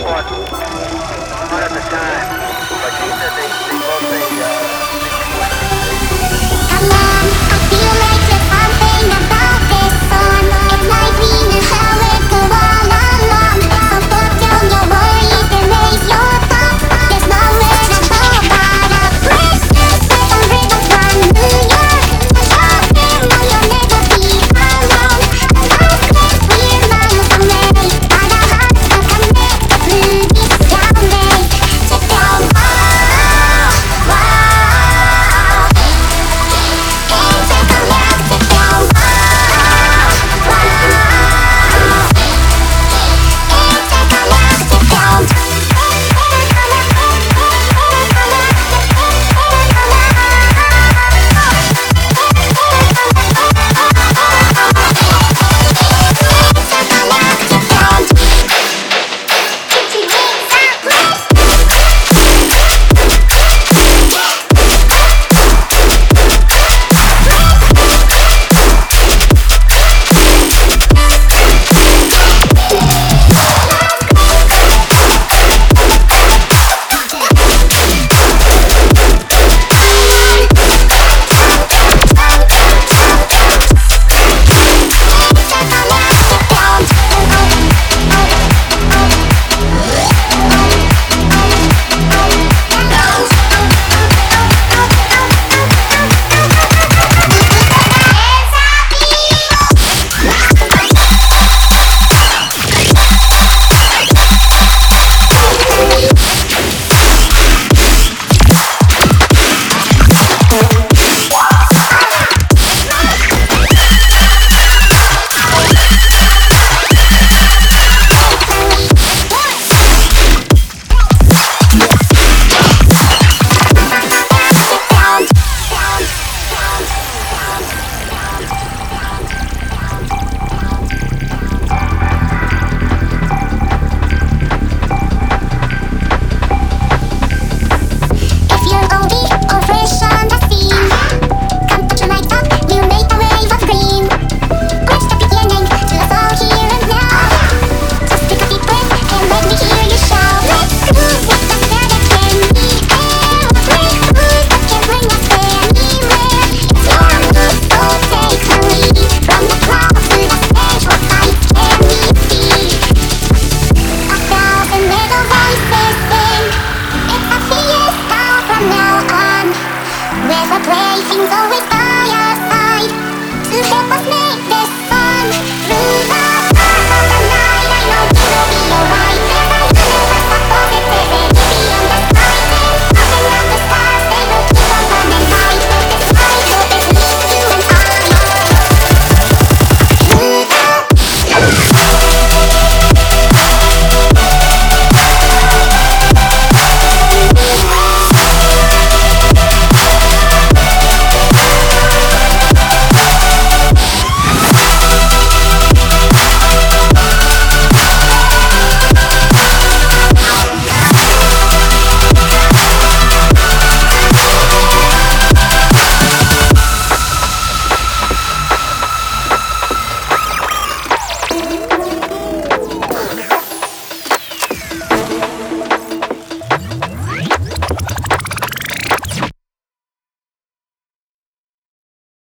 I bought one at the time, but she said they, they both they. Uh,